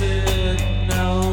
said no.